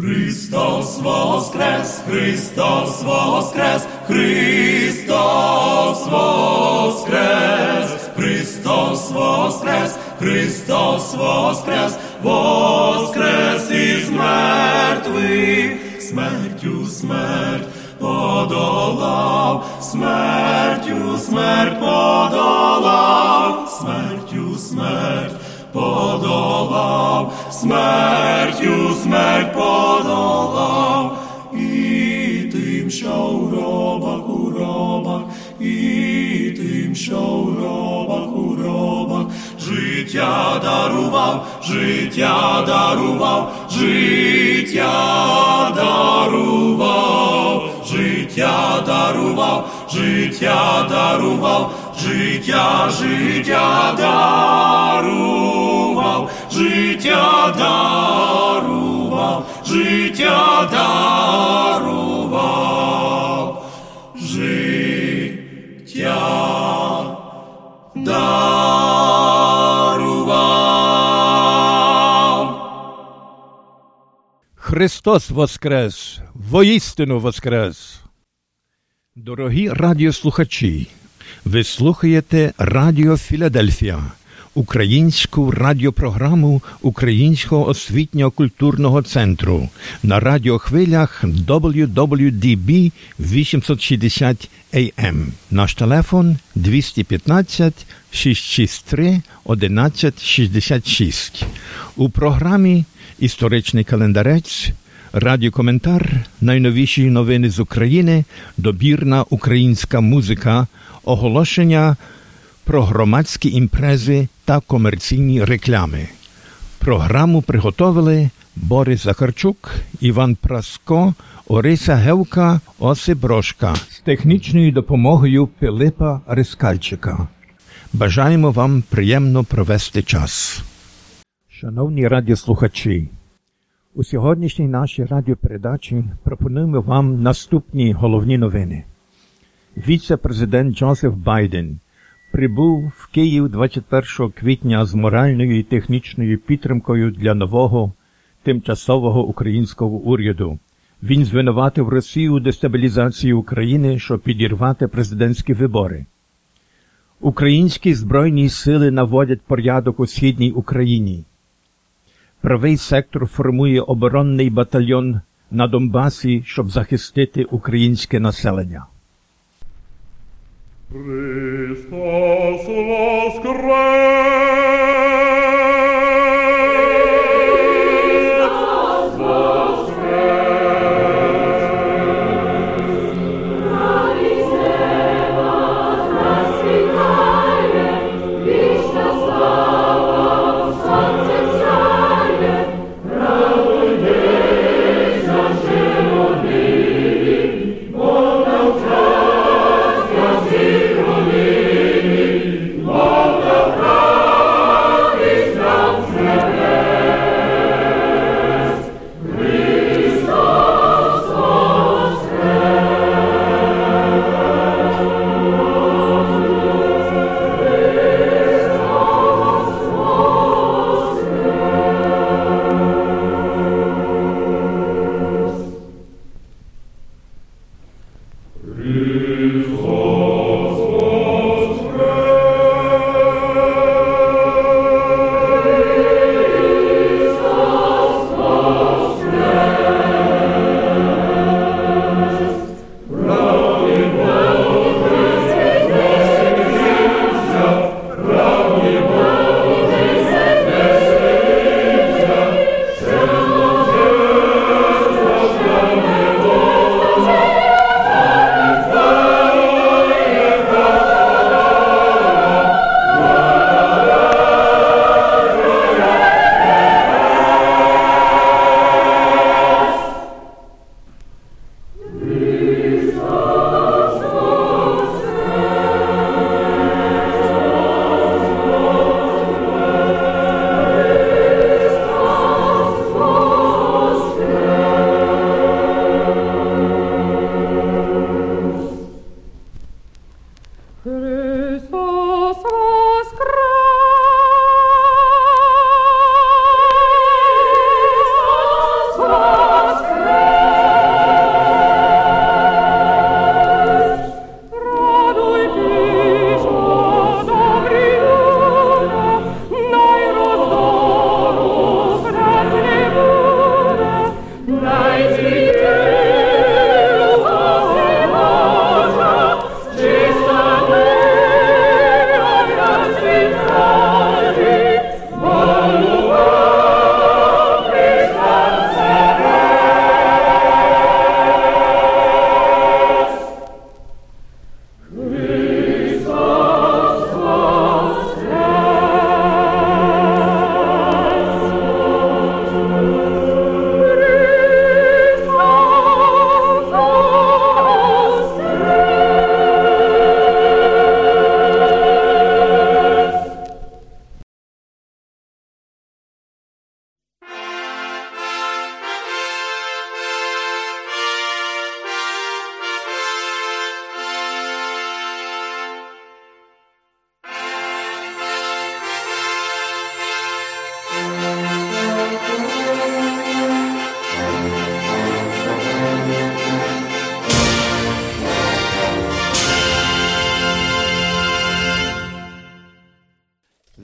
Христос воскрес, Христос воскрес, Христос воскрес, Христос воскрес, Христос воскрес, воскрес із мертвих, смертю смерть подолав, смертю смерть подолав, смертю смерть подолав, смертю смерть подолав, і тим, що в гробах, у гробах, і тим, що в гробах, у гробах, життя дарував, життя дарував, життя дарував, життя дарував, життя дарував, життя, життя дарував, життя дарував, життя дарував, життя дарував. Христос Воскрес! Воістину Воскрес! Дорогі радіослухачі! Ви слухаєте Радіо Філадельфія, українську радіопрограму Українського освітньо-культурного центру на радіохвилях WWDB 860 AM. Наш телефон 215 663 1166. У програмі Історичний календарець, радіокоментар, найновіші новини з України, добірна українська музика, оголошення про громадські імпрези та комерційні реклами. Програму приготовили Борис Захарчук, Іван Праско, Ориса Гевка, Осип Брошка з технічною допомогою Пилипа Рискальчика. Бажаємо вам приємно провести час. Шановні радіослухачі, у сьогоднішній нашій радіопередачі пропонуємо вам наступні головні новини. Віце-президент Джозеф Байден прибув в Київ 21 квітня з моральною і технічною підтримкою для нового тимчасового українського уряду. Він звинуватив Росію у дестабілізації України, щоб підірвати президентські вибори. Українські збройні сили наводять порядок у східній Україні. Правий сектор формує оборонний батальйон на Донбасі, щоб захистити українське населення. Christus voskres!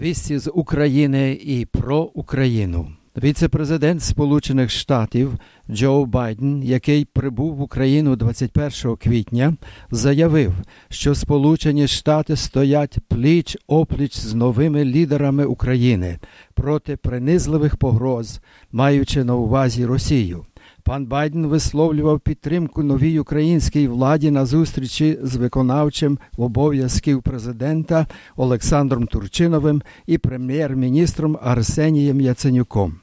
Вісті з України і про Україну. Віце-президент Сполучених Штатів Джо Байден, який прибув в Україну 21 квітня, заявив, що Сполучені Штати стоять пліч опліч з новими лідерами України проти принизливих погроз, маючи на увазі Росію. Пан Байден висловлював підтримку новій українській владі на зустрічі з виконавчим обов'язків президента Олександром Турчиновим і прем'єр-міністром Арсенієм Яценюком.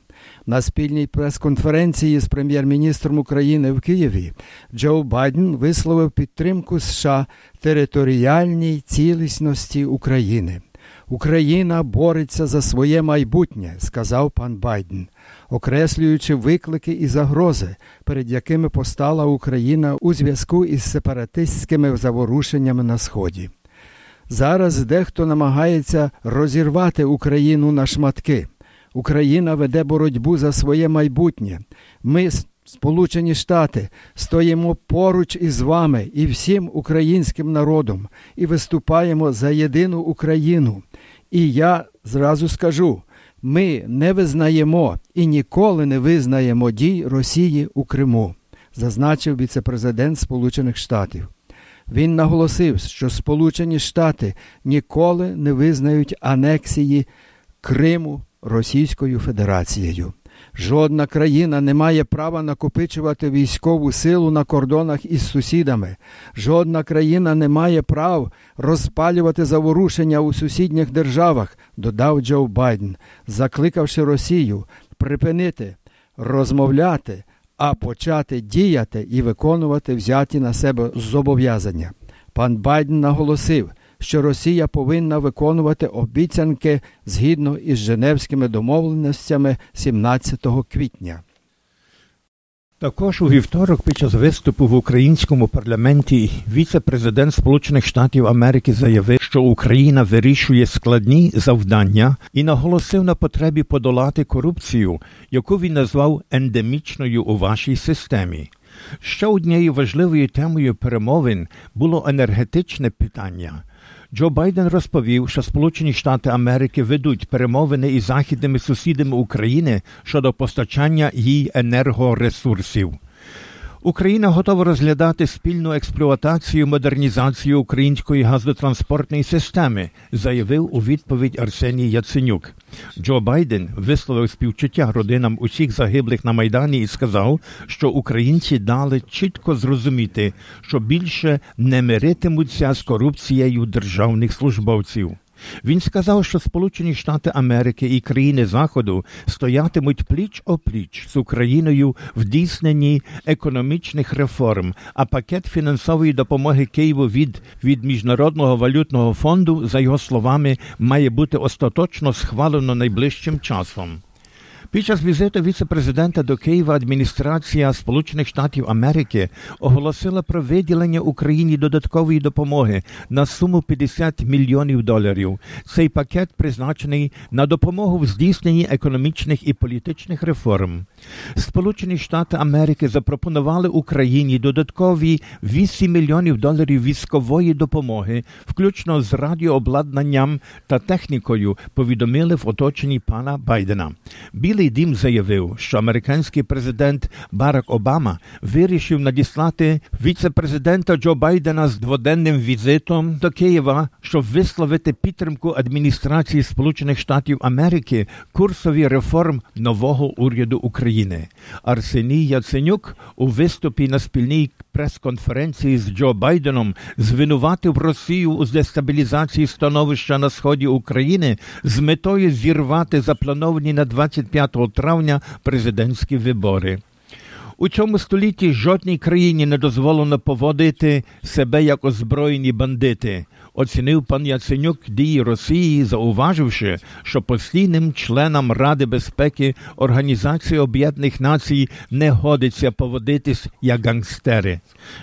На спільній прес-конференції з прем'єр-міністром України в Києві Джо Байден висловив підтримку США територіальній цілісності України. Україна бореться за своє майбутнє, сказав пан Байден, окреслюючи виклики і загрози, перед якими постала Україна у зв'язку із сепаратистськими заворушеннями на Сході. Зараз дехто намагається розірвати Україну на шматки. Україна веде боротьбу за своє майбутнє. Ми, Сполучені Штати, стоїмо поруч із вами і всім українським народом і виступаємо за єдину Україну. І я зразу скажу: ми не визнаємо і ніколи не визнаємо дій Росії у Криму, зазначив віцепрезидент Сполучених Штатів. Він наголосив, що Сполучені Штати ніколи не визнають анексії Криму Російською Федерацією. Жодна країна не має права накопичувати військову силу на кордонах із сусідами. Жодна країна не має прав розпалювати заворушення у сусідніх державах, додав Джо Байден, закликавши Росію припинити розмовляти, а почати діяти і виконувати взяті на себе зобов'язання. Пан Байден наголосив що Росія повинна виконувати обіцянки згідно із Женевськими домовленостями 17 квітня. Також у вівторок під час виступу в українському парламенті віце-президент Сполучених Штатів Америки заявив, що Україна вирішує складні завдання і наголосив на потребі подолати корупцію, яку він назвав ендемічною у вашій системі. Ще однією важливою темою перемовин було енергетичне питання. Джо Байден розповів, що Сполучені Штати Америки ведуть перемовини із західними сусідами України щодо постачання їй енергоресурсів. Україна готова розглядати спільну експлуатацію модернізацію української газотранспортної системи, заявив у відповідь Арсеній Яценюк. Джо Байден висловив співчуття родинам усіх загиблих на майдані і сказав, що українці дали чітко зрозуміти, що більше не миритимуться з корупцією державних службовців. Він сказав, що Сполучені Штати Америки і країни Заходу стоятимуть пліч опліч з Україною в дійсненні економічних реформ, а пакет фінансової допомоги Києву від, від Міжнародного валютного фонду, за його словами, має бути остаточно схвалено найближчим часом. Під час візиту віце-президента до Києва адміністрація Сполучених Штатів Америки оголосила про виділення Україні додаткової допомоги на суму 50 мільйонів доларів. Цей пакет призначений на допомогу в здійсненні економічних і політичних реформ. Сполучені Штати Америки запропонували Україні додаткові 8 мільйонів доларів військової допомоги, включно з радіообладнанням та технікою. Повідомили в оточенні пана Байдена. Білий дім заявив, що американський президент Барак Обама вирішив надіслати віце-президента Джо Байдена з дводенним візитом до Києва, щоб висловити підтримку адміністрації Сполучених Штатів Америки курсові реформ нового уряду України. Арсеній Яценюк у виступі на спільній прес-конференції з Джо Байденом звинуватив Росію у дестабілізації становища на сході України з метою зірвати заплановані на 25 травня президентські вибори. У цьому столітті жодній країні не дозволено поводити себе як озброєні бандити оцінив пан Яценюк дії Росії, зауваживши, що постійним членам Ради безпеки Організації Об'єднаних Націй не годиться поводитись як гангстери.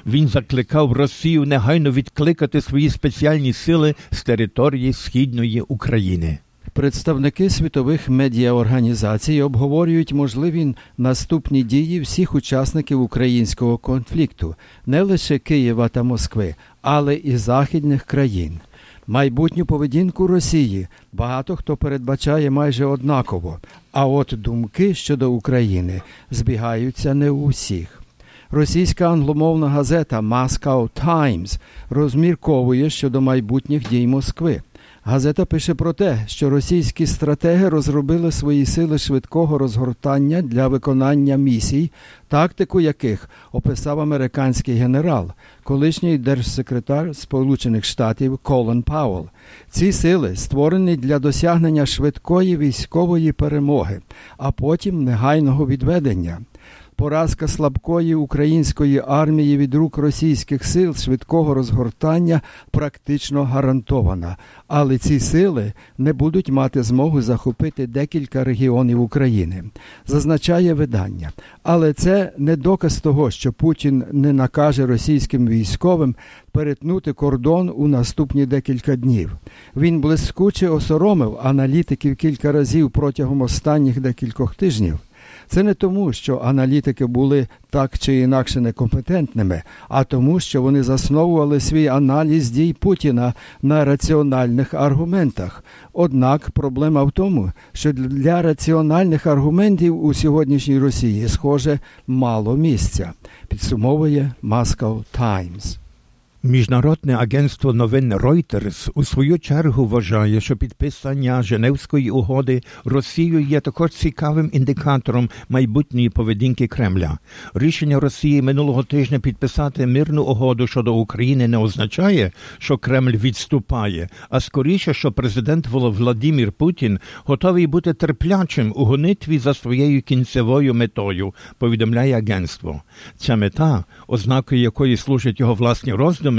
Він закликав Росію негайно відкликати свої спеціальні сили з території східної України. Представники світових медіаорганізацій обговорюють можливі наступні дії всіх учасників українського конфлікту, не лише Києва та Москви, але і західних країн. Майбутню поведінку Росії багато хто передбачає майже однаково, а от думки щодо України збігаються не у всіх. Російська англомовна газета Moscow Times розмірковує щодо майбутніх дій Москви. Газета пише про те, що російські стратеги розробили свої сили швидкого розгортання для виконання місій, тактику яких описав американський генерал, колишній держсекретар Сполучених Штатів Колин Пауэлл. Ці сили створені для досягнення швидкої військової перемоги, а потім негайного відведення. Поразка слабкої української армії від рук російських сил швидкого розгортання практично гарантована, але ці сили не будуть мати змогу захопити декілька регіонів України, зазначає видання. Але це не доказ того, що Путін не накаже російським військовим перетнути кордон у наступні декілька днів. Він блискуче осоромив аналітиків кілька разів протягом останніх декількох тижнів. Це не тому, що аналітики були так чи інакше некомпетентними, а тому, що вони засновували свій аналіз дій Путіна на раціональних аргументах. Однак проблема в тому, що для раціональних аргументів у сьогоднішній Росії, схоже, мало місця. Підсумовує Moscow Times. Міжнародне агентство новин Reuters у свою чергу вважає, що підписання Женевської угоди Росією є також цікавим індикатором майбутньої поведінки Кремля. Рішення Росії минулого тижня підписати мирну угоду щодо України не означає, що Кремль відступає, а скоріше, що президент Владимир Путін готовий бути терплячим у гонитві за своєю кінцевою метою. Повідомляє агентство. Ця мета, ознакою якої служать його власні роздуми,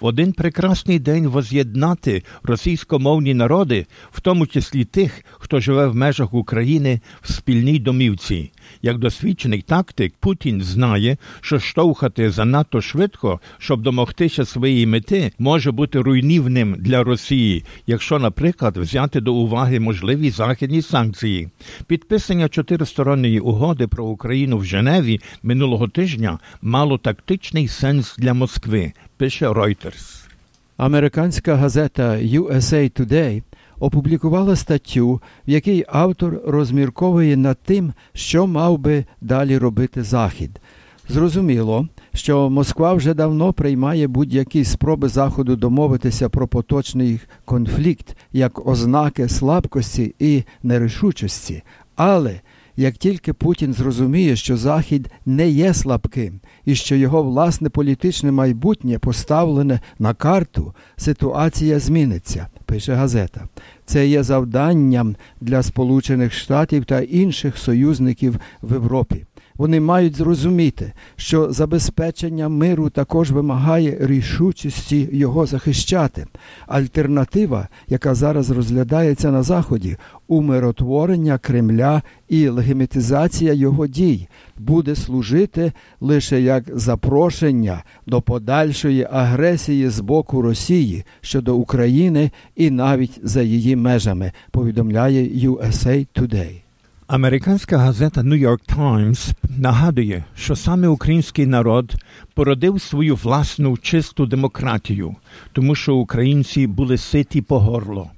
в один прекрасний день воз'єднати російськомовні народи, в тому числі тих, хто живе в межах України в спільній домівці. Як досвідчений тактик, Путін знає, що штовхати занадто швидко, щоб домогтися своєї мети, може бути руйнівним для Росії, якщо, наприклад, взяти до уваги можливі західні санкції. Підписання чотиристоронньої угоди про Україну в Женеві минулого тижня мало тактичний сенс для Москви. Пише Reuters. Американська газета USA Today опублікувала статтю, в якій автор розмірковує над тим, що мав би далі робити Захід. Зрозуміло, що Москва вже давно приймає будь-які спроби Заходу домовитися про поточний конфлікт як ознаки слабкості і нерішучості. Але як тільки Путін зрозуміє, що Захід не є слабким і що його власне політичне майбутнє поставлене на карту, ситуація зміниться, пише газета. Це є завданням для Сполучених Штатів та інших союзників в Європі. Вони мають зрозуміти, що забезпечення миру також вимагає рішучості його захищати. Альтернатива, яка зараз розглядається на Заході, умиротворення Кремля і легімітизація його дій, буде служити лише як запрошення до подальшої агресії з боку Росії щодо України і навіть за її межами, повідомляє USA Today. Американська газета New York Times нагадує, що саме український народ породив свою власну чисту демократію, тому що українці були ситі по горло.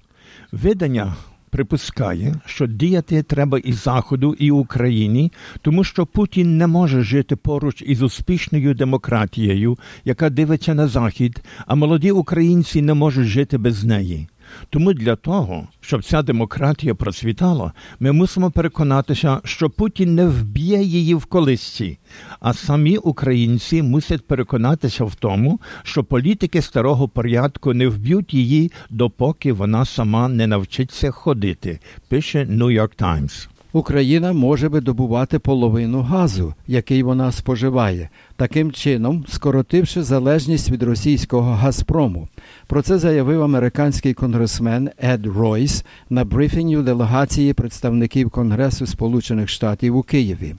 Видання припускає, що діяти треба і Заходу, і Україні, тому що Путін не може жити поруч із успішною демократією, яка дивиться на Захід, а молоді українці не можуть жити без неї. Тому для того, щоб ця демократія процвітала, ми мусимо переконатися, що Путін не вб'є її в колисці, а самі українці мусять переконатися в тому, що політики старого порядку не вб'ють її, допоки вона сама не навчиться ходити. Пише New York Times. Україна може видобувати половину газу, який вона споживає, таким чином скоротивши залежність від російського Газпрому. Про це заявив американський конгресмен Ед Ройс на брифінгу делегації представників Конгресу Сполучених Штатів у Києві.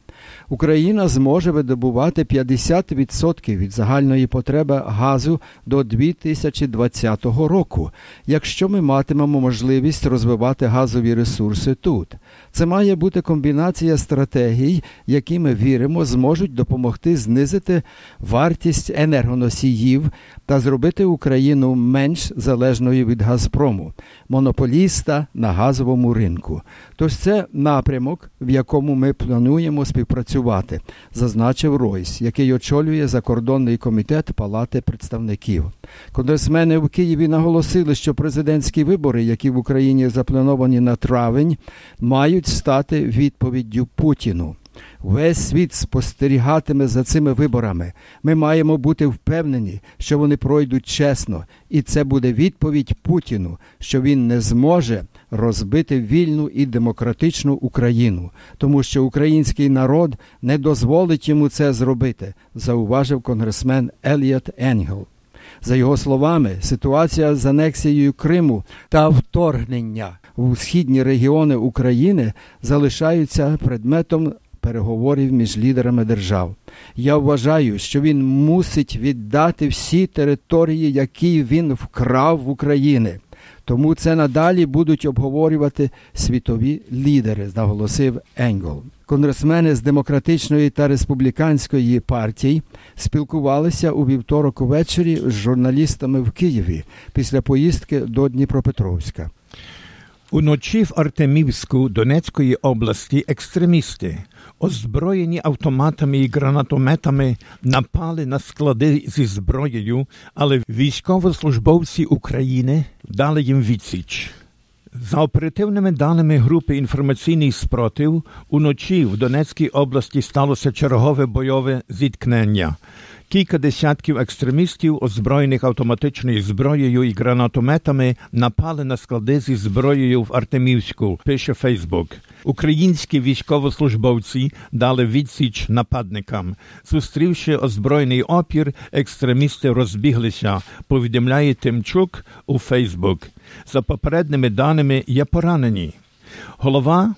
Україна зможе видобувати 50% від загальної потреби газу до 2020 року, якщо ми матимемо можливість розвивати газові ресурси тут. Це має бути комбінація стратегій, які ми віримо, зможуть допомогти знизити вартість енергоносіїв та зробити Україну менш залежною від Газпрому, монополіста на газовому ринку. Тож це напрямок, в якому ми плануємо співпрацювати, зазначив Ройс, який очолює закордонний комітет Палати представників. Конгресмени в Києві наголосили, що президентські вибори, які в Україні заплановані на травень, мають стати відповіддю Путіну. Весь світ спостерігатиме за цими виборами. Ми маємо бути впевнені, що вони пройдуть чесно, і це буде відповідь Путіну, що він не зможе розбити вільну і демократичну Україну, тому що український народ не дозволить йому це зробити, зауважив конгресмен Еліот Енгел. За його словами, ситуація з анексією Криму та вторгнення у східні регіони України залишаються предметом переговорів між лідерами держав. Я вважаю, що він мусить віддати всі території, які він вкрав в Україні. Тому це надалі будуть обговорювати світові лідери, наголосив Енгол. Конгресмени з демократичної та республіканської партій спілкувалися у вівторок увечері з журналістами в Києві після поїздки до Дніпропетровська. Уночі в Артемівську Донецької області екстремісти, озброєні автоматами і гранатометами, напали на склади зі зброєю, але військовослужбовці України дали їм відсіч. За оперативними даними групи інформаційний спротив, уночі в Донецькій області сталося чергове бойове зіткнення. Кілька десятків екстремістів, озброєних автоматичною зброєю і гранатометами, напали на склади зі зброєю в Артемівську, пише Фейсбук. Українські військовослужбовці дали відсіч нападникам. Зустрівши озброєний опір, екстремісти розбіглися. Повідомляє Тимчук у Фейсбук. За попередніми даними є поранені. Голова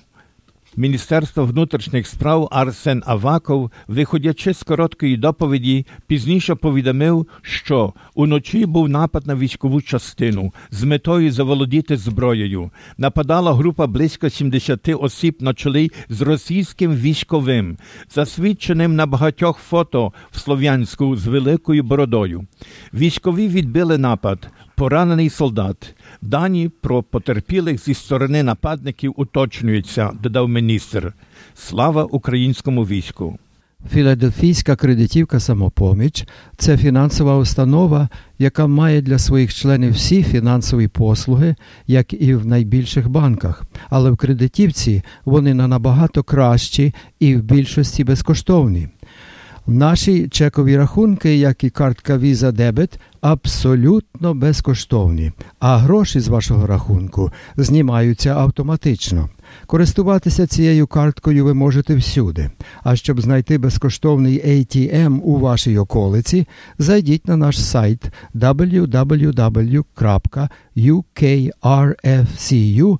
Міністерства внутрішніх справ Арсен Аваков, виходячи з короткої доповіді, пізніше повідомив, що уночі був напад на військову частину з метою заволодіти зброєю. Нападала група близько 70 осіб на чолі з російським військовим, засвідченим на багатьох фото в Слов'янську з великою бородою. Військові відбили напад. Поранений солдат. Дані про потерпілих зі сторони нападників уточнюються, додав міністр. Слава українському війську. Філадельфійська кредитівка самопоміч це фінансова установа, яка має для своїх членів всі фінансові послуги, як і в найбільших банках. Але в кредитівці вони на набагато кращі і в більшості безкоштовні. Наші чекові рахунки, як і картка Visa Debit, абсолютно безкоштовні, а гроші з вашого рахунку знімаються автоматично. Користуватися цією карткою ви можете всюди. А щоб знайти безкоштовний ATM у вашій околиці, зайдіть на наш сайт www.ukrfcu.com.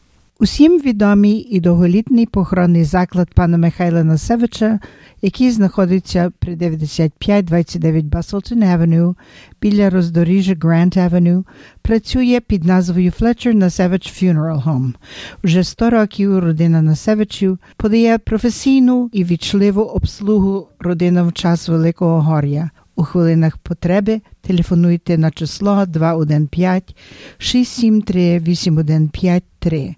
Усім відомий і довголітний похоронний заклад пана Михайла Насевича, який знаходиться при 9529 Баслтон Авеню біля роздоріжжя Грант Авеню, працює під назвою Fletcher Насевич Funeral Home. Уже 100 років родина Насевичів подає професійну і вічливу обслугу родинам в час Великого Горя. У хвилинах потреби телефонуйте на число 215 673 8153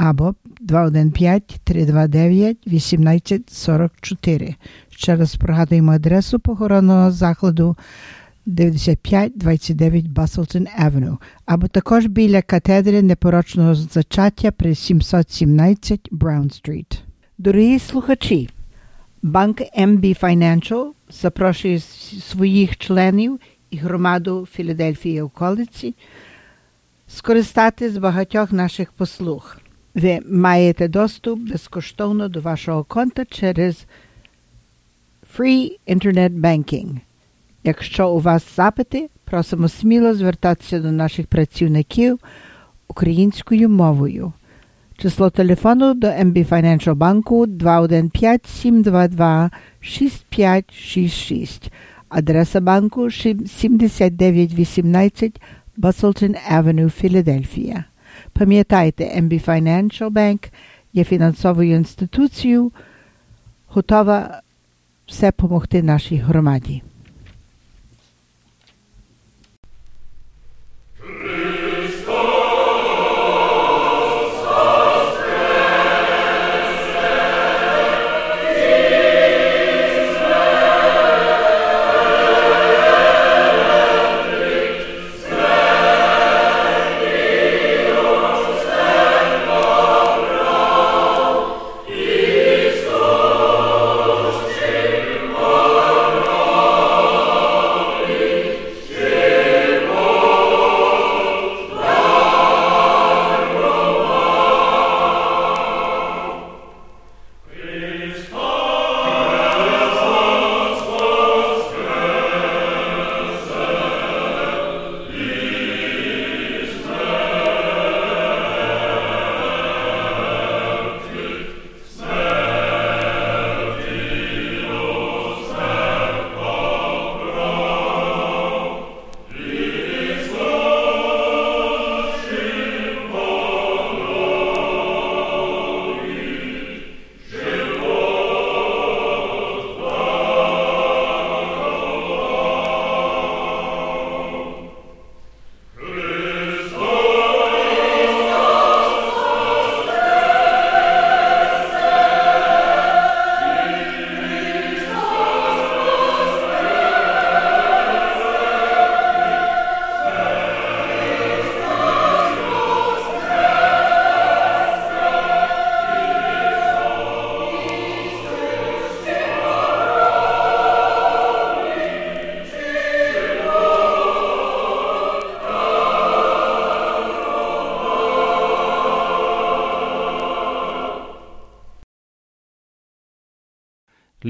або 215-329-1844. Ще раз пригадуємо адресу похоронного закладу 9529 Баслтон Авеню, або також біля катедри непорочного зачаття при 717 Браун Стріт. Дорогі слухачі, банк MB Financial запрошує своїх членів і громаду Філадельфії околиці скористати з багатьох наших послуг. Ви маєте доступ безкоштовно до вашого конта через Free Internet Banking. Якщо у вас запити, просимо сміло звертатися до наших працівників українською мовою. Число телефону до MB Financial банку 215-722-6566. Адреса банку 7918 Баслтон Авеню, Філадельфія. Пам'ятайте, MB Financial Bank є фінансовою інституцією, готова все допомогти нашій громаді.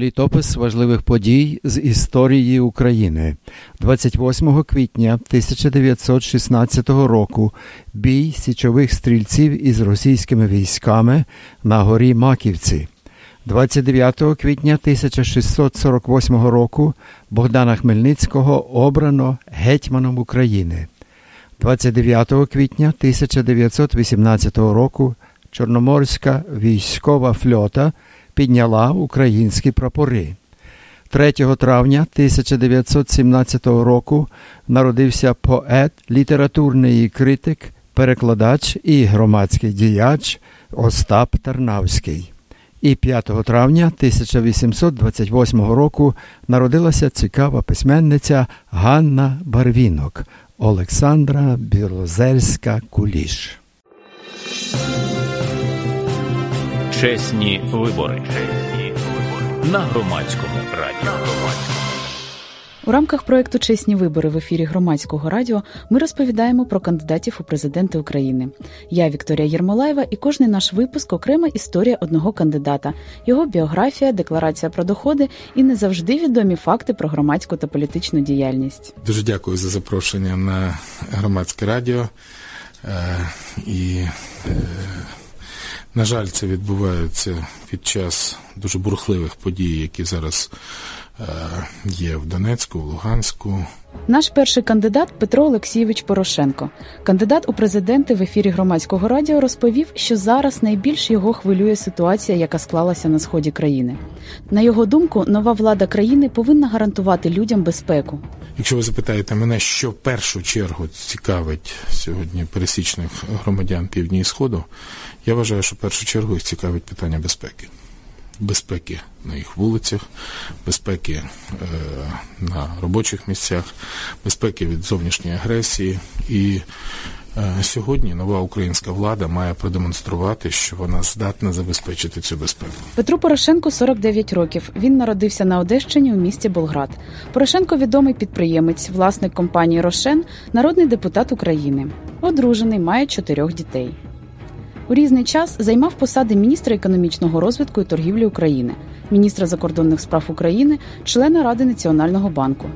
Літопис важливих подій з історії України 28 квітня 1916 року бій січових стрільців із російськими військами на горі Маківці. 29 квітня 1648 року Богдана Хмельницького обрано гетьманом України. 29 квітня 1918 року Чорноморська військова флота підняла українські прапори. 3 травня 1917 року народився поет, літературний критик, перекладач і громадський діяч Остап Тарнавський. І 5 травня 1828 року народилася цікава письменниця Ганна Барвінок Олександра Білозерська Куліш. Чесні вибори. Чесні вибори. На громадському радіо. У рамках проекту Чесні вибори в ефірі громадського радіо ми розповідаємо про кандидатів у президенти України. Я Вікторія Єрмолаєва, і кожний наш випуск окрема історія одного кандидата, його біографія, декларація про доходи і не завжди відомі факти про громадську та політичну діяльність. Дуже дякую за запрошення на громадське радіо. І, на жаль, це відбувається під час дуже бурхливих подій, які зараз е, є в Донецьку, в Луганську. Наш перший кандидат Петро Олексійович Порошенко, кандидат у президенти в ефірі громадського радіо, розповів, що зараз найбільш його хвилює ситуація, яка склалася на сході країни. На його думку, нова влада країни повинна гарантувати людям безпеку. Якщо ви запитаєте мене, що в першу чергу цікавить сьогодні пересічних громадян півдні і сходу, я вважаю, що в першу чергу їх цікавить питання безпеки. Безпеки на їх вулицях, безпеки е, на робочих місцях, безпеки від зовнішньої агресії. І е, сьогодні нова українська влада має продемонструвати, що вона здатна забезпечити цю безпеку. Петру Порошенку 49 років. Він народився на Одещині у місті Болград. Порошенко відомий підприємець, власник компанії Рошен, народний депутат України. Одружений, має чотирьох дітей. У різний час займав посади міністра економічного розвитку і торгівлі України, міністра закордонних справ України, члена Ради Національного банку.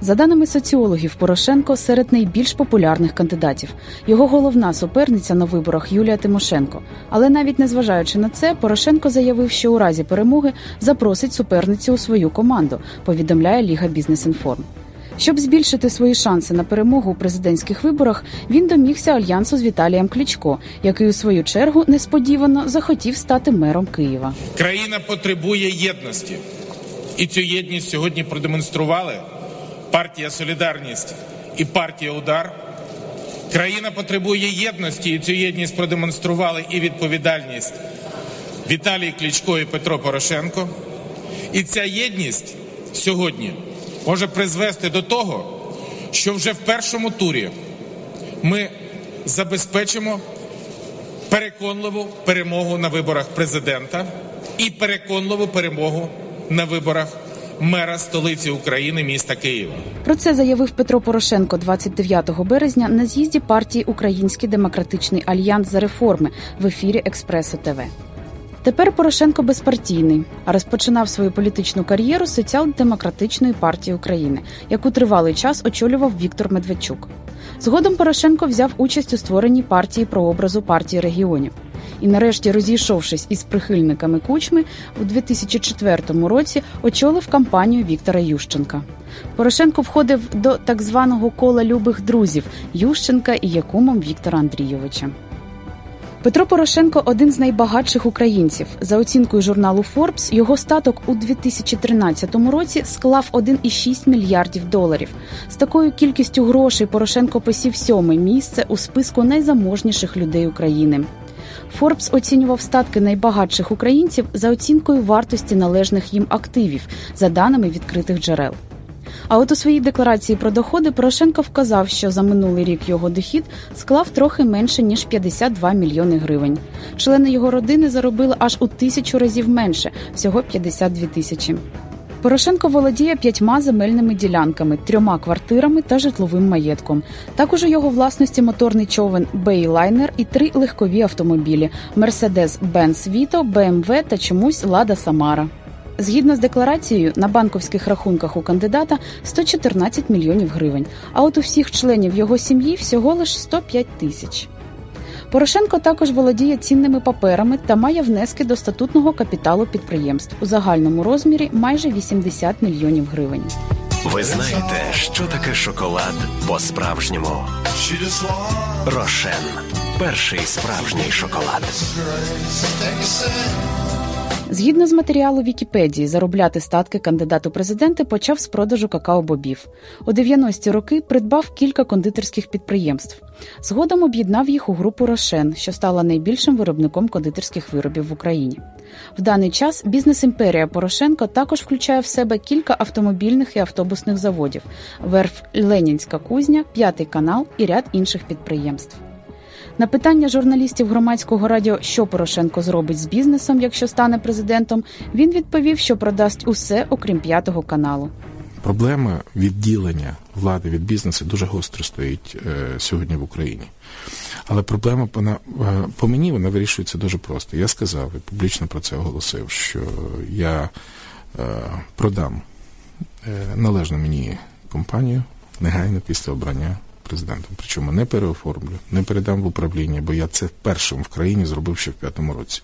За даними соціологів, Порошенко серед найбільш популярних кандидатів. Його головна суперниця на виборах Юлія Тимошенко. Але навіть незважаючи на це, Порошенко заявив, що у разі перемоги запросить суперницю у свою команду. Повідомляє Ліга Бізнес-Інформ. Щоб збільшити свої шанси на перемогу у президентських виборах, він домігся альянсу з Віталієм Кличко, який у свою чергу несподівано захотів стати мером Києва. Країна потребує єдності, і цю єдність сьогодні продемонстрували партія Солідарність і партія Удар. Країна потребує єдності, і цю єдність продемонстрували і відповідальність Віталій Кличко і Петро Порошенко. І ця єдність сьогодні може призвести до того, що вже в першому турі ми забезпечимо переконливу перемогу на виборах президента і переконливу перемогу на виборах мера столиці України міста Києва. Про це заявив Петро Порошенко 29 березня на з'їзді партії Український демократичний альянс за реформи в ефірі Експресо ТВ. Тепер Порошенко безпартійний, а розпочинав свою політичну кар'єру соціал-демократичної партії України, яку тривалий час очолював Віктор Медведчук. Згодом Порошенко взяв участь у створенні партії прообразу партії регіонів. І, нарешті, розійшовшись із прихильниками кучми, у 2004 році очолив кампанію Віктора Ющенка. Порошенко входив до так званого кола любих друзів Ющенка і Якумом Віктора Андрійовича. Петро Порошенко один з найбагатших українців. За оцінкою журналу Forbes, його статок у 2013 році склав 1,6 мільярдів доларів. З такою кількістю грошей Порошенко посів сьоме місце у списку найзаможніших людей України. Forbes оцінював статки найбагатших українців за оцінкою вартості належних їм активів, за даними відкритих джерел. А от у своїй декларації про доходи Порошенко вказав, що за минулий рік його дохід склав трохи менше ніж 52 мільйони гривень. Члени його родини заробили аж у тисячу разів менше всього 52 тисячі. Порошенко володіє п'ятьма земельними ділянками, трьома квартирами та житловим маєтком. Також у його власності моторний човен Бейлайнер і три легкові автомобілі: Мерседес-Бенц Віто, БМВ та чомусь Лада Самара. Згідно з декларацією, на банковських рахунках у кандидата 114 мільйонів гривень. А от у всіх членів його сім'ї всього лиш 105 тисяч. Порошенко також володіє цінними паперами та має внески до статутного капіталу підприємств у загальному розмірі майже 80 мільйонів гривень. Ви знаєте, що таке шоколад по-справжньому? Рошен. Перший справжній шоколад. Згідно з матеріалу Вікіпедії, заробляти статки кандидат у президенти почав з продажу какао-бобів. У 90-ті роки придбав кілька кондитерських підприємств. Згодом об'єднав їх у групу Рошен, що стала найбільшим виробником кондитерських виробів в Україні. В даний час бізнес-імперія Порошенко також включає в себе кілька автомобільних і автобусних заводів, верф Ленінська кузня, п'ятий канал і ряд інших підприємств. На питання журналістів громадського радіо, що Порошенко зробить з бізнесом, якщо стане президентом, він відповів, що продасть усе, окрім п'ятого каналу. Проблема відділення влади від бізнесу дуже гостро стоїть е, сьогодні в Україні. Але проблема вона, е, по мені вона вирішується дуже просто. Я сказав і публічно про це оголосив, що я е, продам належну мені компанію негайно після обрання президентом. Причому не переоформлю, не передам в управління, бо я це першим в країні зробив ще в п'ятому році.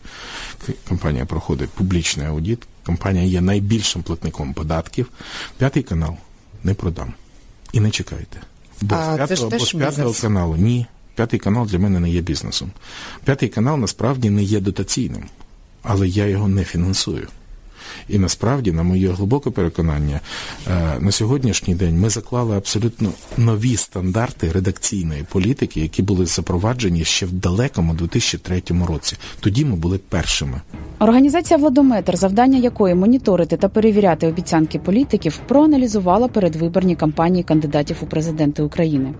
Компанія проходить публічний аудит. Компанія є найбільшим платником податків. П'ятий канал не продам. І не чекайте. Бо А з це п'ятого, ж бо теж з п'ятого каналу ні. П'ятий канал для мене не є бізнесом. П'ятий канал насправді не є дотаційним, але я його не фінансую. І насправді, на моє глибоке переконання, е, на сьогоднішній день ми заклали абсолютно нові стандарти редакційної політики, які були запроваджені ще в далекому 2003 році. Тоді ми були першими. Організація Владометр, завдання якої моніторити та перевіряти обіцянки політиків, проаналізувала передвиборні кампанії кандидатів у президенти України.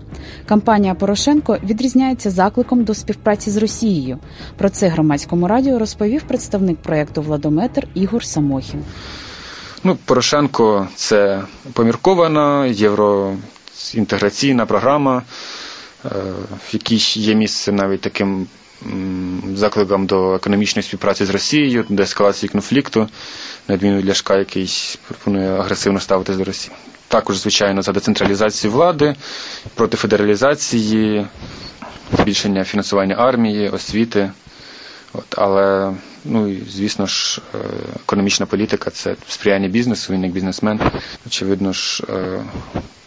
Кампанія Порошенко відрізняється закликом до співпраці з Росією. Про це громадському радіо розповів представник проєкту Владометр Ігор Самохін. Ну, Порошенко це поміркована євроінтеграційна програма, е, в якій є місце навіть таким закликам до економічної співпраці з Росією, до ескалації конфлікту, на відміну від Ляшка, який пропонує агресивно ставитись до Росії. Також, звичайно, за децентралізацію влади, проти федералізації, збільшення фінансування армії, освіти. От, але, ну звісно ж, е, економічна політика це сприяння бізнесу, він як бізнесмен. Очевидно ж, е,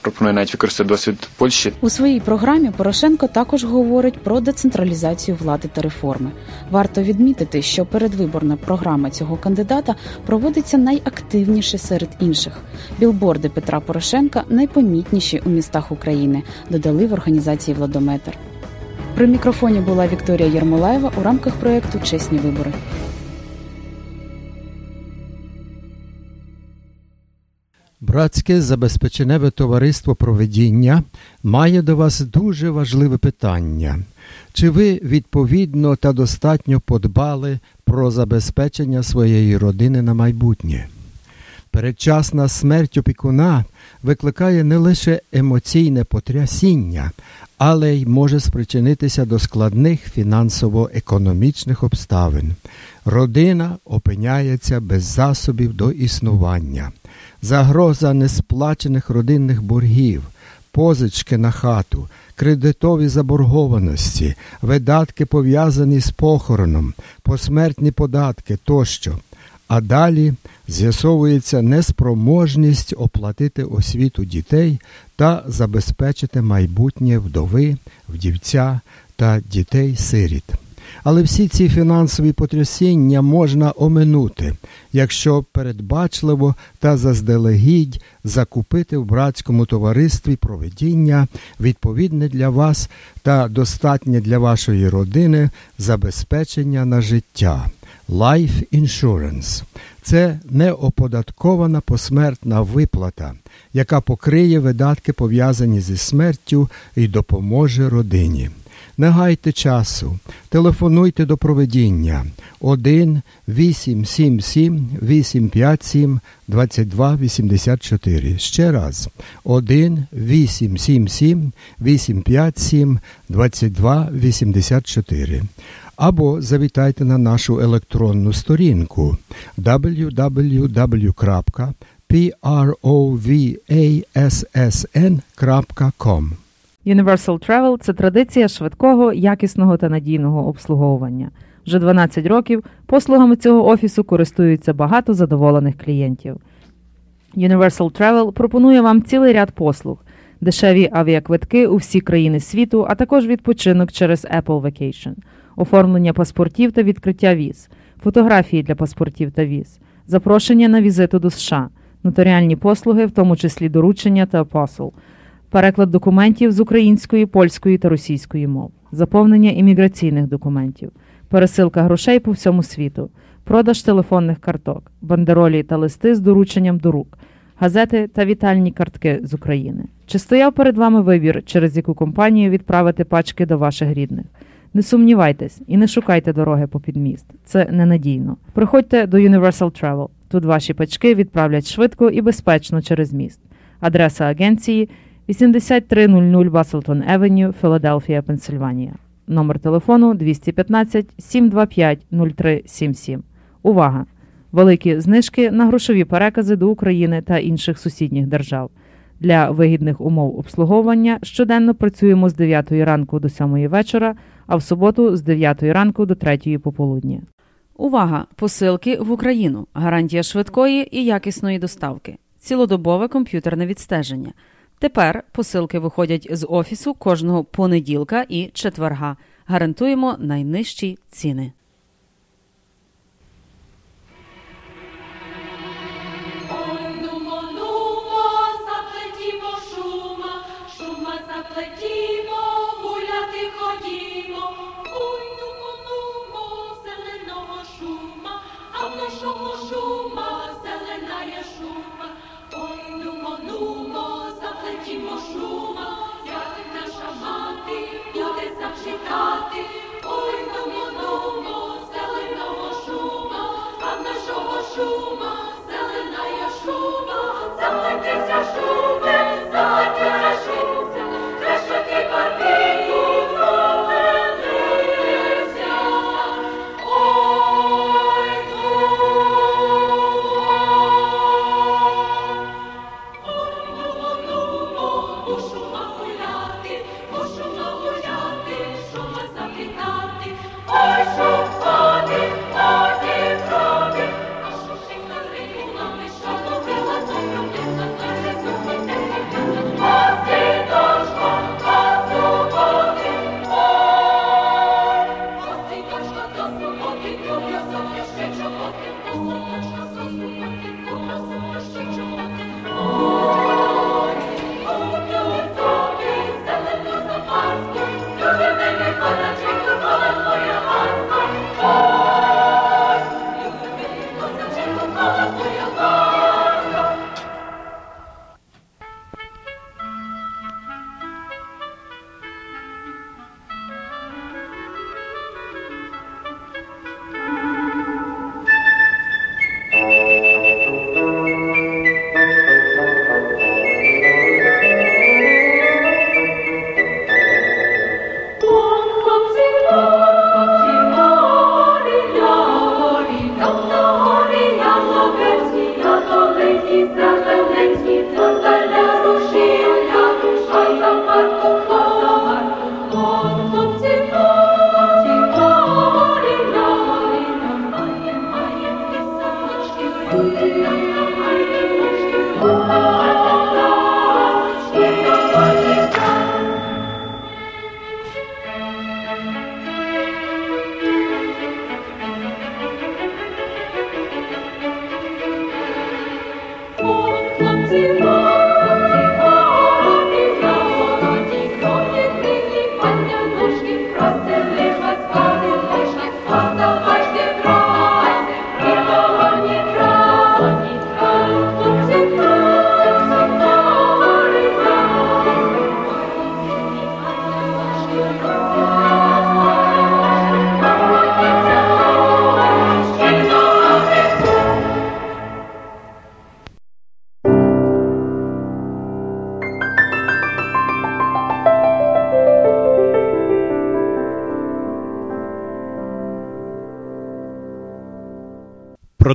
пропонує навіть використати досвід Польщі. У своїй програмі Порошенко також говорить про децентралізацію влади та реформи. Варто відмітити, що передвиборна програма цього кандидата проводиться найактивніше серед інших. Білборди Петра Порошенка найпомітніші у містах України, додали в організації Владометр. При мікрофоні була Вікторія Єрмолаєва у рамках проєкту Чесні вибори. Братське забезпеченеве товариство проведіння має до вас дуже важливе питання. Чи ви відповідно та достатньо подбали про забезпечення своєї родини на майбутнє? Передчасна смерть опікуна викликає не лише емоційне потрясіння, але й може спричинитися до складних фінансово-економічних обставин. Родина опиняється без засобів до існування, загроза несплачених родинних боргів, позички на хату, кредитові заборгованості, видатки пов'язані з похороном, посмертні податки тощо. А далі з'ясовується неспроможність оплатити освіту дітей та забезпечити майбутнє вдови, вдівця та дітей-сиріт. Але всі ці фінансові потрясіння можна оминути, якщо передбачливо та заздалегідь закупити в братському товаристві проведіння відповідне для вас та достатнє для вашої родини забезпечення на життя. Life Insurance – це неоподаткована посмертна виплата, яка покриє видатки, пов'язані зі смертю і допоможе родині. Не гайте часу, телефонуйте до проведіння. 1 877 857 2284. Ще раз. 1 877 857 2284 або завітайте на нашу електронну сторінку www.provassn.com. Universal Travel – це традиція швидкого, якісного та надійного обслуговування. Вже 12 років послугами цього офісу користуються багато задоволених клієнтів. Universal Travel пропонує вам цілий ряд послуг, дешеві авіаквитки у всі країни світу, а також відпочинок через Apple Vacation, оформлення паспортів та відкриття віз, фотографії для паспортів та віз, запрошення на візиту до США, нотаріальні послуги, в тому числі доручення та апостол, переклад документів з української, польської та російської мов, заповнення імміграційних документів, пересилка грошей по всьому світу, продаж телефонних карток, бандеролі та листи з дорученням до рук, газети та вітальні картки з України. Чи стояв перед вами вибір, через яку компанію відправити пачки до ваших рідних? Не сумнівайтесь і не шукайте дороги по підміст. Це ненадійно. Приходьте до Universal Travel. Тут ваші пачки відправлять швидко і безпечно через міст. Адреса агенції 8300 Баслтон Евеню, Філадельфія, Пенсильванія. Номер телефону 215 725 0377. Увага! Великі знижки на грошові перекази до України та інших сусідніх держав. Для вигідних умов обслуговування щоденно працюємо з 9 ранку до 7 вечора, а в суботу з 9 ранку до 3 пополудні. Увага! Посилки в Україну. Гарантія швидкої і якісної доставки. Цілодобове комп'ютерне відстеження. Тепер посилки виходять з офісу кожного понеділка і четверга. Гарантуємо найнижчі ціни.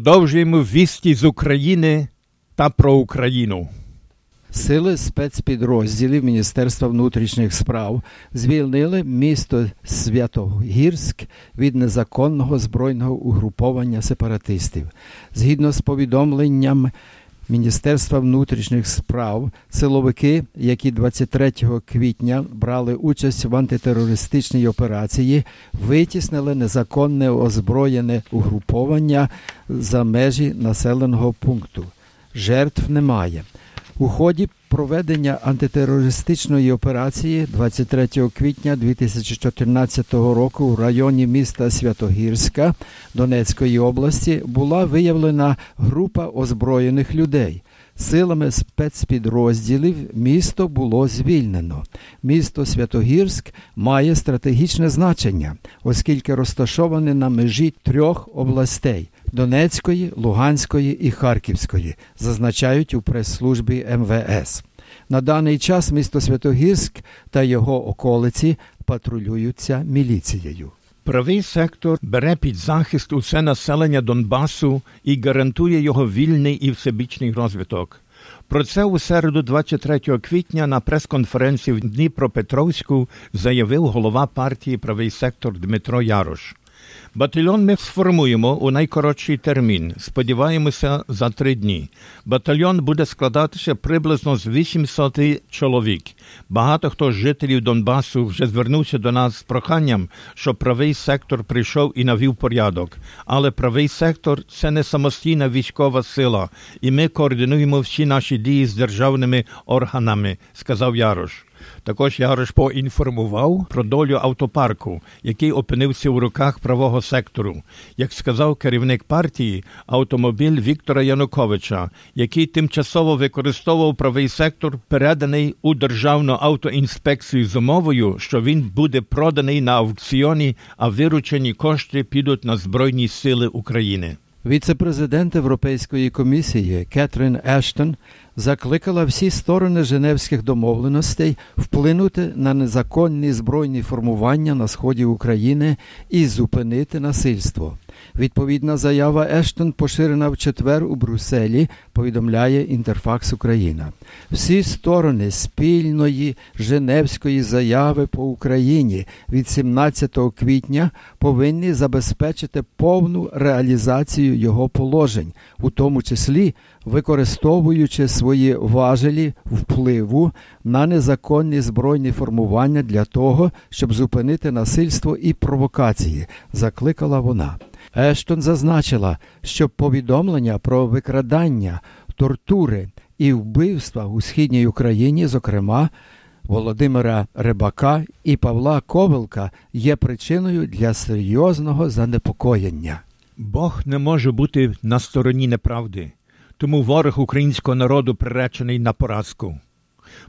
Продовжуємо вісті з України та про Україну. Сили спецпідрозділів Міністерства внутрішніх справ звільнили місто Святогірськ від незаконного збройного угруповання сепаратистів. Згідно з повідомленням Міністерства внутрішніх справ, силовики, які 23 квітня брали участь в антитерористичній операції, витіснили незаконне озброєне угруповання за межі населеного пункту. Жертв немає. У ході проведення антитерористичної операції 23 квітня 2014 року в районі міста Святогірська Донецької області була виявлена група озброєних людей. Силами спецпідрозділів місто було звільнено. Місто Святогірськ має стратегічне значення, оскільки розташоване на межі трьох областей Донецької, Луганської і Харківської, зазначають у прес-службі МВС. На даний час місто Святогірськ та його околиці патрулюються міліцією. Правий сектор бере під захист усе населення Донбасу і гарантує його вільний і всебічний розвиток. Про це у середу, 23 квітня, на прес-конференції в Дніпропетровську заявив голова партії Правий сектор Дмитро Ярош. Батальйон ми сформуємо у найкоротший термін. Сподіваємося, за три дні. Батальйон буде складатися приблизно з 800 чоловік. Багато хто з жителів Донбасу вже звернувся до нас з проханням, щоб правий сектор прийшов і навів порядок. Але правий сектор це не самостійна військова сила, і ми координуємо всі наші дії з державними органами, сказав Ярош. Також Ярош поінформував про долю автопарку, який опинився у руках правого сектору. Як сказав керівник партії, автомобіль Віктора Януковича, який тимчасово використовував правий сектор, переданий у державну автоінспекцію з умовою, що він буде проданий на аукціоні, а виручені кошти підуть на Збройні Сили України. Віце-президент Європейської комісії Кетрін Ештон закликала всі сторони Женевських домовленостей вплинути на незаконні збройні формування на сході України і зупинити насильство. Відповідна заява Ештон поширена в четвер у Брюсселі, повідомляє Інтерфакс Україна. Всі сторони спільної Женевської заяви по Україні від 17 квітня повинні забезпечити повну реалізацію його положень, у тому числі використовуючи свої важелі впливу на незаконні збройні формування для того, щоб зупинити насильство і провокації, закликала вона. Ештон зазначила, що повідомлення про викрадання, тортури і вбивства у східній Україні, зокрема Володимира Рибака і Павла Ковелка, є причиною для серйозного занепокоєння. Бог не може бути на стороні неправди, тому ворог українського народу приречений на поразку.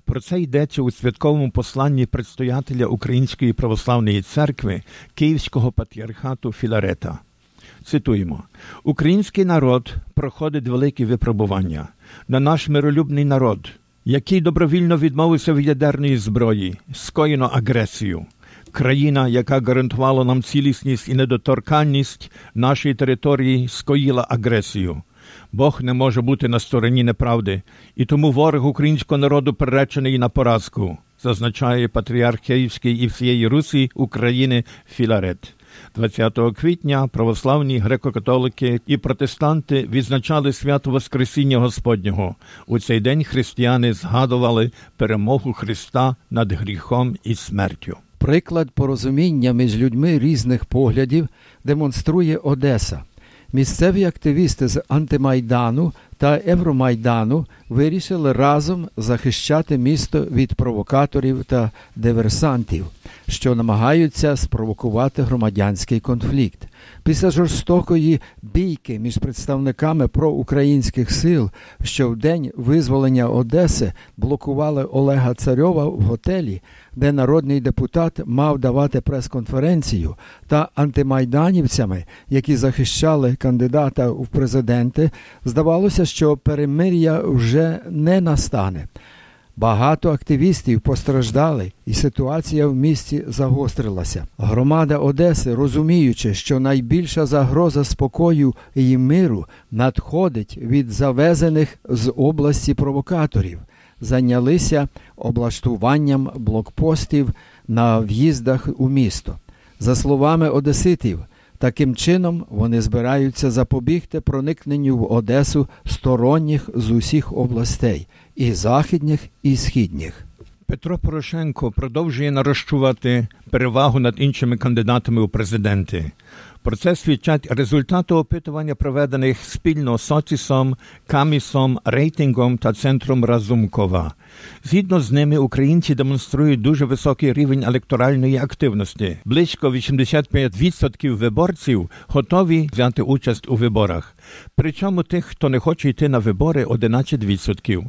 Про це йдеться у святковому посланні предстоятеля Української православної церкви Київського патріархату Філарета. Цитуємо: Український народ проходить великі випробування на наш миролюбний народ, який добровільно відмовився від ядерної зброї, скоєно агресію. Країна, яка гарантувала нам цілісність і недоторканність нашої території, скоїла агресію. Бог не може бути на стороні неправди, і тому ворог українського народу приречений на поразку, зазначає патріарх Київський і всієї Русі України Філарет. 20 квітня православні греко-католики і протестанти відзначали свято Воскресіння Господнього. У цей день християни згадували перемогу Христа над гріхом і смертю. Приклад порозуміння між людьми різних поглядів демонструє Одеса. Місцеві активісти з антимайдану та Евромайдану вирішили разом захищати місто від провокаторів та диверсантів, що намагаються спровокувати громадянський конфлікт. Після жорстокої бійки між представниками проукраїнських сил, що в день визволення Одеси блокували Олега Царьова в готелі, де народний депутат мав давати прес-конференцію, та антимайданівцями, які захищали кандидата в президенти, здавалося, що перемир'я вже не настане. Багато активістів постраждали, і ситуація в місті загострилася. Громада Одеси, розуміючи, що найбільша загроза спокою і миру надходить від завезених з області провокаторів, зайнялися облаштуванням блокпостів на в'їздах у місто. За словами одеситів, таким чином вони збираються запобігти проникненню в Одесу сторонніх з усіх областей і західних, і східних. Петро Порошенко продовжує нарощувати перевагу над іншими кандидатами у президенти. Про це свідчать результати опитування, проведених спільно з Соцісом, Камісом, рейтингом та центром Разумкова. Згідно з ними, українці демонструють дуже високий рівень електоральної активності. Близько 85% виборців готові взяти участь у виборах. Причому тих, хто не хоче йти на вибори, 11%.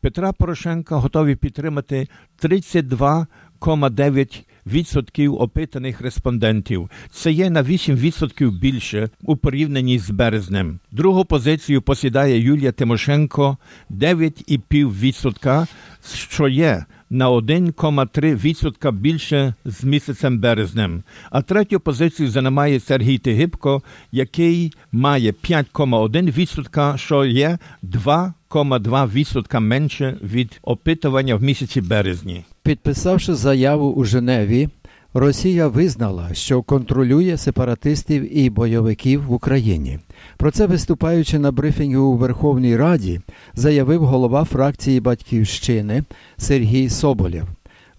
Петра Порошенка готові підтримати 32,9% відсотків опитаних респондентів. Це є на 8% більше у порівнянні з березнем. Другу позицію посідає Юлія Тимошенко 9,5%, що є на 1,3% більше з місяцем березнем. А третю позицію займає Сергій Тигибко, який має 5,1%, що є 2,2% менше від опитування в місяці березні. Підписавши заяву у Женеві, Росія визнала, що контролює сепаратистів і бойовиків в Україні. Про це, виступаючи на брифінгу у Верховній Раді, заявив голова фракції Батьківщини Сергій Соболєв.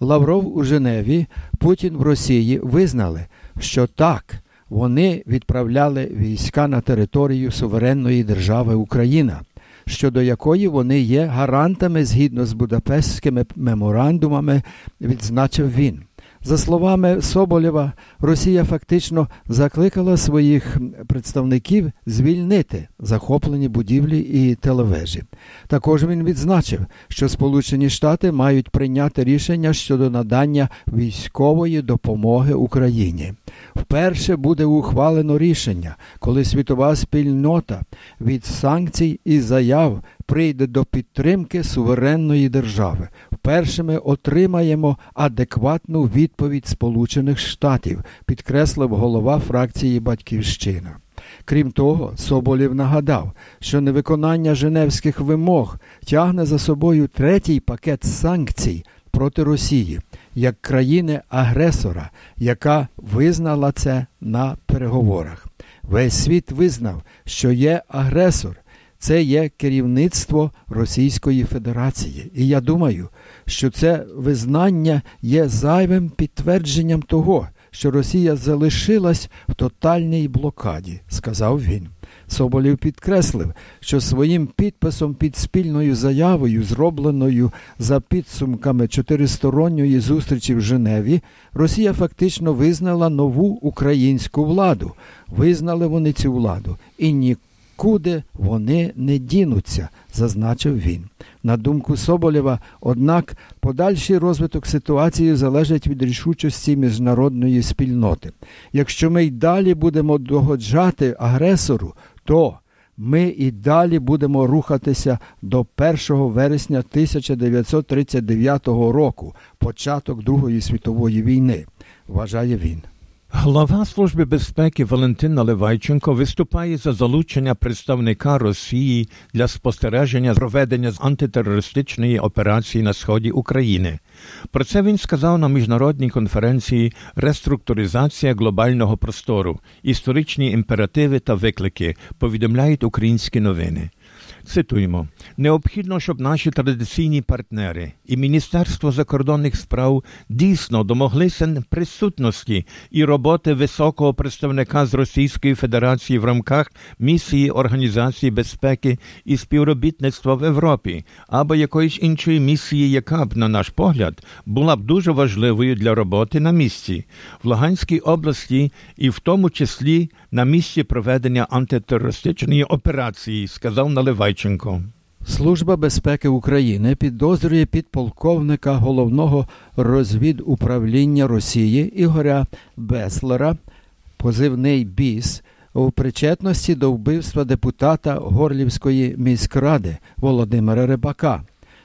Лавров у Женеві, Путін в Росії визнали, що так, вони відправляли війська на територію суверенної держави Україна, щодо якої вони є гарантами згідно з Будапештськими меморандумами, відзначив він. За словами Соболєва, Росія фактично закликала своїх представників звільнити захоплені будівлі і телевежі. Також він відзначив, що Сполучені Штати мають прийняти рішення щодо надання військової допомоги Україні. Вперше буде ухвалено рішення, коли світова спільнота від санкцій і заяв прийде до підтримки суверенної держави. Вперше ми отримаємо адекватну відповідь Сполучених Штатів, підкреслив голова фракції Батьківщина. Крім того, Соболєв нагадав, що невиконання женевських вимог тягне за собою третій пакет санкцій проти Росії як країни-агресора, яка визнала це на переговорах. Весь світ визнав, що є агресор. Це є керівництво Російської Федерації. І я думаю, що це визнання є зайвим підтвердженням того, що Росія залишилась в тотальній блокаді, сказав він. Соболєв підкреслив, що своїм підписом під спільною заявою, зробленою за підсумками чотиристоронньої зустрічі в Женеві, Росія фактично визнала нову українську владу. Визнали вони цю владу і нікуди вони не дінуться, зазначив він. На думку Соболєва, однак, подальший розвиток ситуації залежить від рішучості міжнародної спільноти. Якщо ми й далі будемо догоджати агресору, то ми і далі будемо рухатися до 1 вересня 1939 року, початок Другої світової війни, вважає він. Глава Служби безпеки Валентин Наливайченко виступає за залучення представника Росії для спостереження проведення антитерористичної операції на сході України. Про це він сказав на міжнародній конференції Реструктуризація глобального простору, історичні імперативи та виклики, повідомляють українські новини. Цитуємо: необхідно, щоб наші традиційні партнери і Міністерство закордонних справ дійсно домоглися присутності і роботи високого представника з Російської Федерації в рамках місії Організації безпеки і співробітництва в Європі або якоїсь іншої місії, яка б, на наш погляд, була б дуже важливою для роботи на місці в Луганській області, і в тому числі на місці проведення антитерористичної операції, сказав Наливайченко. Служба безпеки України підозрює підполковника головного розвідуправління Росії Ігоря Беслера, позивний Біс, у причетності до вбивства депутата Горлівської міськради Володимира Рибака.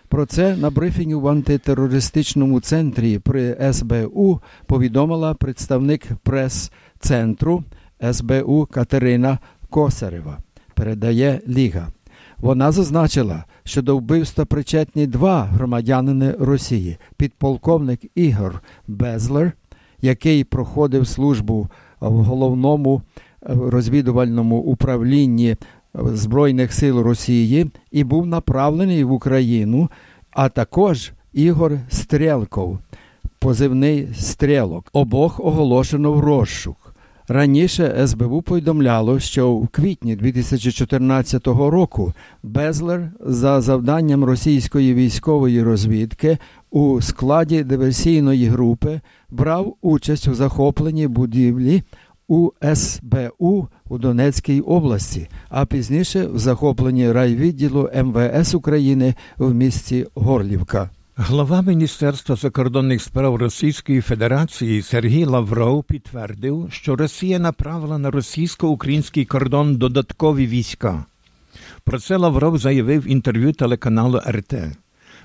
Про це на брифінгу в антитерористичному центрі при СБУ повідомила представник прес-центру СБУ Катерина Косарева. Передає Ліга. Вона зазначила, що до вбивства причетні два громадянини Росії: підполковник Ігор Безлер, який проходив службу в головному розвідувальному управлінні Збройних сил Росії і був направлений в Україну, а також Ігор Стрелков, позивний стрілок. Обох оголошено в розшук. Раніше СБУ повідомляло, що в квітні 2014 року Безлер за завданням російської військової розвідки у складі диверсійної групи брав участь у захопленні будівлі у СБУ у Донецькій області, а пізніше в захопленні райвідділу МВС України в місті Горлівка. Глава Міністерства закордонних справ Російської Федерації Сергій Лавров підтвердив, що Росія направила на російсько-український кордон додаткові війська. Про це Лавров заявив в інтерв'ю телеканалу РТ.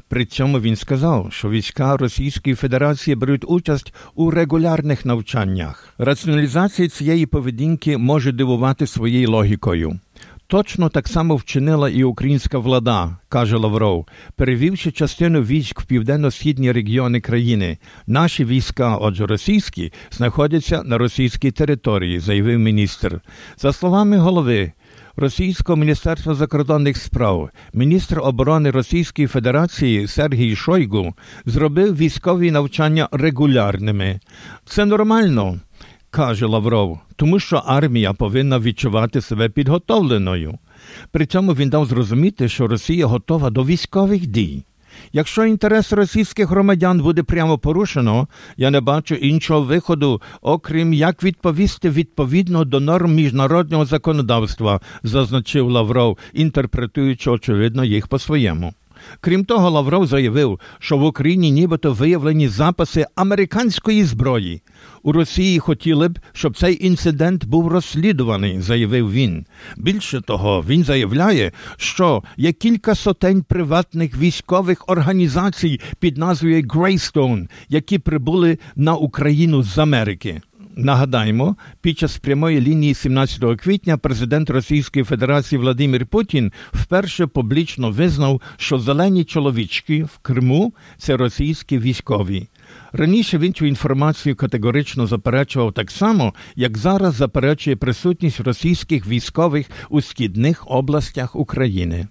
При цьому він сказав, що війська Російської Федерації беруть участь у регулярних навчаннях. Раціоналізація цієї поведінки може дивувати своєю логікою. Точно так само вчинила і українська влада, каже Лавров, перевівши частину військ в південно-східні регіони країни. Наші війська, отже, російські, знаходяться на російській території, заявив міністр. За словами голови. Російського міністерства закордонних справ міністр оборони Російської Федерації Сергій Шойгу зробив військові навчання регулярними. Це нормально, каже Лавров, тому що армія повинна відчувати себе підготовленою. При цьому він дав зрозуміти, що Росія готова до військових дій. Якщо інтерес російських громадян буде прямо порушено, я не бачу іншого виходу, окрім як відповісти відповідно до норм міжнародного законодавства, зазначив Лавров, інтерпретуючи очевидно їх по-своєму. Крім того, Лавров заявив, що в Україні нібито виявлені запаси американської зброї. У Росії хотіли б, щоб цей інцидент був розслідуваний, заявив він. Більше того, він заявляє, що є кілька сотень приватних військових організацій під назвою Грейстоун, які прибули на Україну з Америки. Нагадаємо, під час прямої лінії 17 квітня президент Російської Федерації Владимир Путін вперше публічно визнав, що зелені чоловічки в Криму це російські військові. Раніше він цю інформацію категорично заперечував так само, як зараз заперечує присутність російських військових у східних областях України.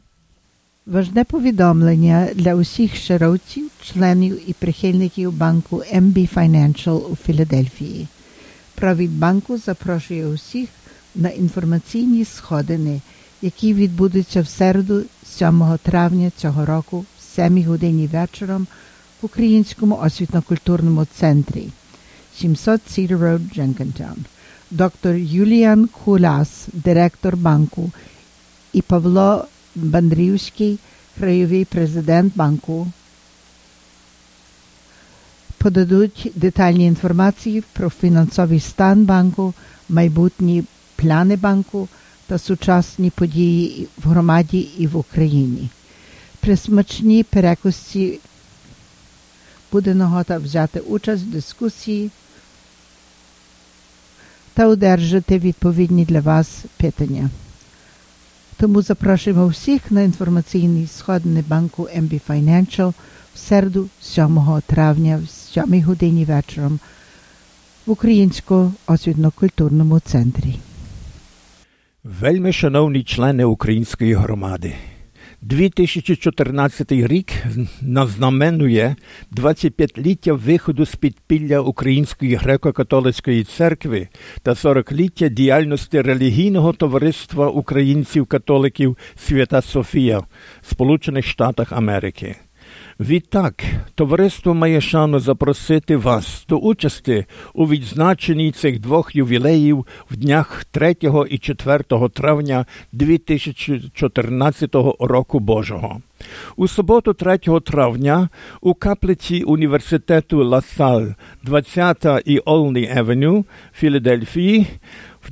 Важне повідомлення для усіх широтців, членів і прихильників банку MB Financial у Філадельфії. Провід банку запрошує усіх на інформаційні сходини, які відбудуться в середу 7 травня цього року в 7 годині вечором в Українському освітньо-культурному центрі 700 Cedar Road, Jenkintown. Доктор Юліан Куляс, директор банку, і Павло Бандрівський, краєвий президент банку, подадуть детальні інформації про фінансовий стан банку, майбутні плани банку та сучасні події в громаді і в Україні. При смачній перекусці буде нагота взяти участь в дискусії та одержати відповідні для вас питання. Тому запрошуємо всіх на інформаційні сходини банку MB Financial в середу 7 травня 7 годині вечором в Українському освітньо-культурному центрі. Вельми шановні члени української громади. 2014 рік назнаменує 25-ліття виходу з підпілля Української греко-католицької церкви та 40-ліття діяльності релігійного товариства українців-католиків Свята Софія в Сполучених Штатах Америки. Відтак, товариство має шану запросити вас до участі у відзначенні цих двох ювілеїв в днях 3 і 4 травня 2014 року Божого. У суботу 3 травня у каплиці університету Ласаль, 20 і Олні Евеню, Філадельфії,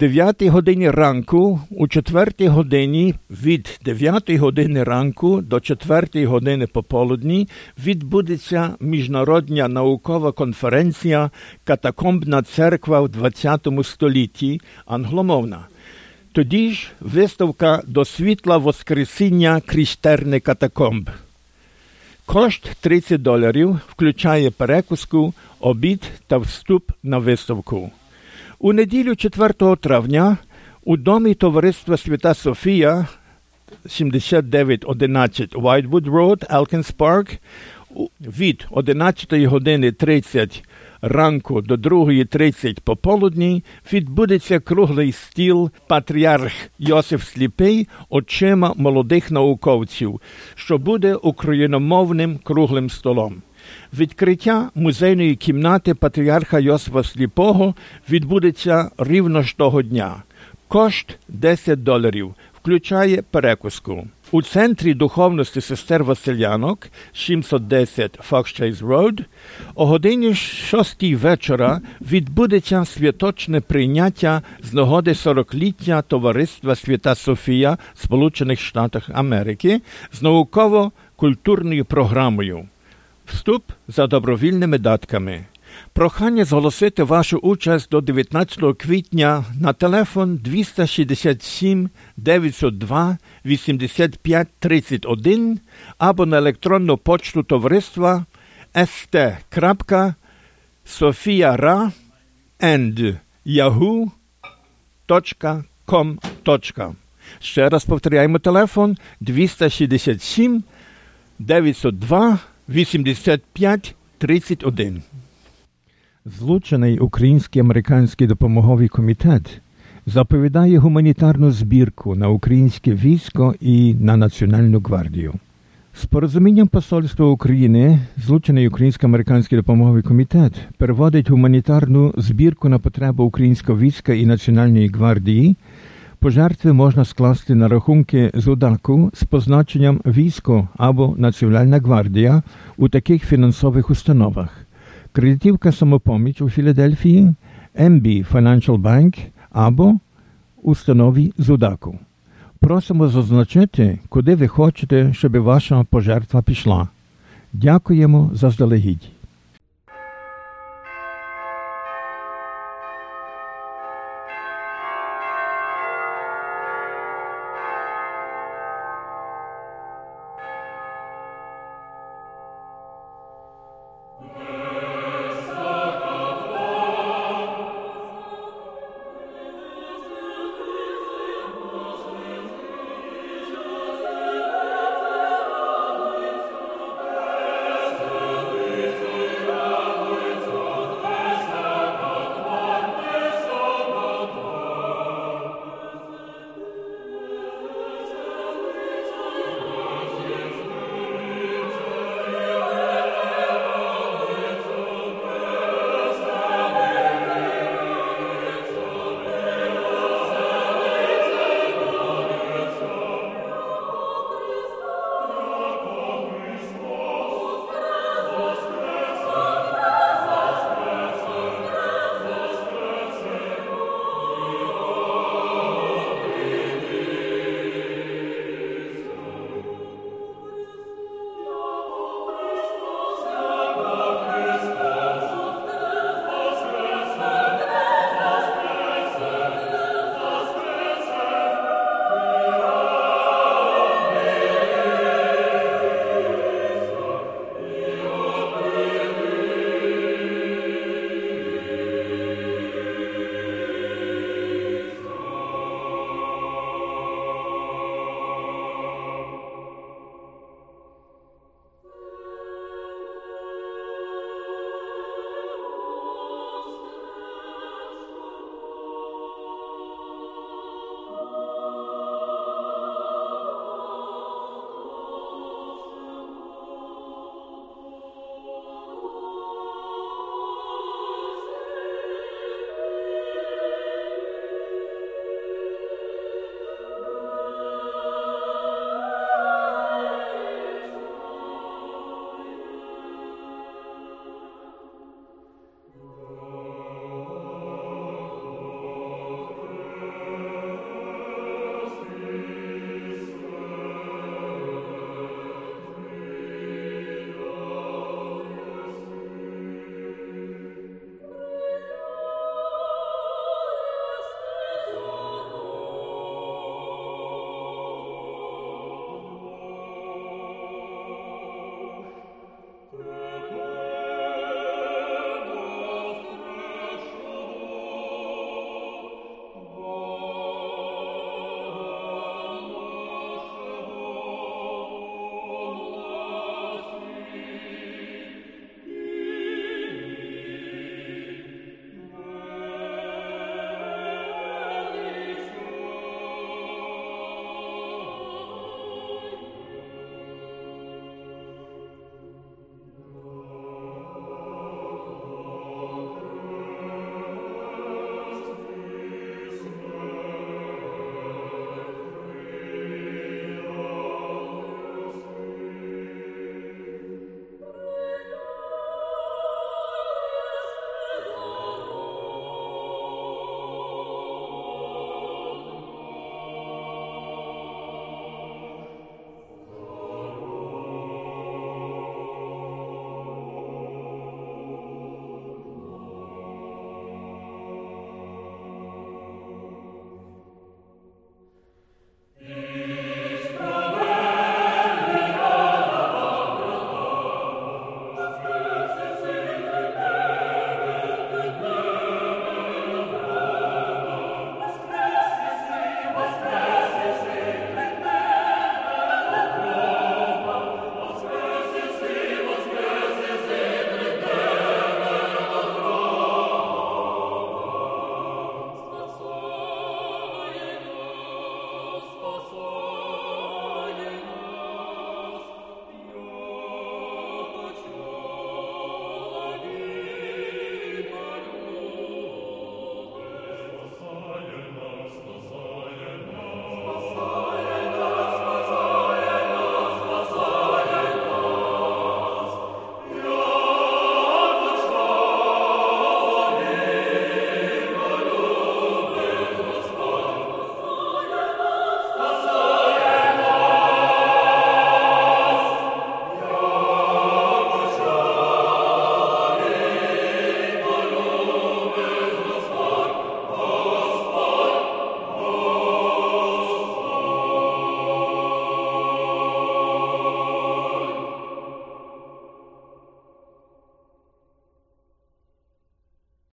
9 годині ранку, у 4 годині від 9 години ранку до 4 години пополудні відбудеться міжнародна наукова конференція Катакомбна церква в 20 столітті англомовна. Тоді ж виставка до світла Воскресіння Крістерни катакомб. Кошт 30 доларів включає перекуску, обід та вступ на виставку. У неділю 4 травня у домі товариства Свята Софія 7911 Whitewood Road, Elkins Park від 11 години 30 ранку до 2.30 пополудні відбудеться круглий стіл патріарх Йосиф Сліпий очима молодих науковців, що буде україномовним круглим столом. Відкриття музейної кімнати патріарха Йосифа Сліпого відбудеться рівно ж того дня. Кошт 10 доларів, включає перекуску. У центрі духовності сестер Василянок 710 Fox Chase Road о годині 6 вечора відбудеться святочне прийняття з нагоди 40-ліття товариства Свята Софія Сполучених Штатах Америки з науково культурною програмою. Вступ за добровільними датками. Прохання зголосити вашу участь до 19 квітня на телефон 267 902 85 31 або на електронну почту товариства st.sofiara and yahoo.com. Ще раз повторяємо телефон 267 902 85 31. Злучений Український американський допомоговий комітет заповідає гуманітарну збірку на українське військо і на Національну гвардію. З порозумінням Посольства України Злучений Українсько-американський допомоговий комітет переводить гуманітарну збірку на потребу українського війська і Національної гвардії. Пожертви можна скласти на рахунки ЗУДАКу з позначенням військо або Національна гвардія у таких фінансових установах. Кредитівка самопоміч у Філадельфії, MB Financial Bank або установі ЗУДАКу. Просимо зазначити, куди ви хочете, щоб ваша пожертва пішла. Дякуємо заздалегідь.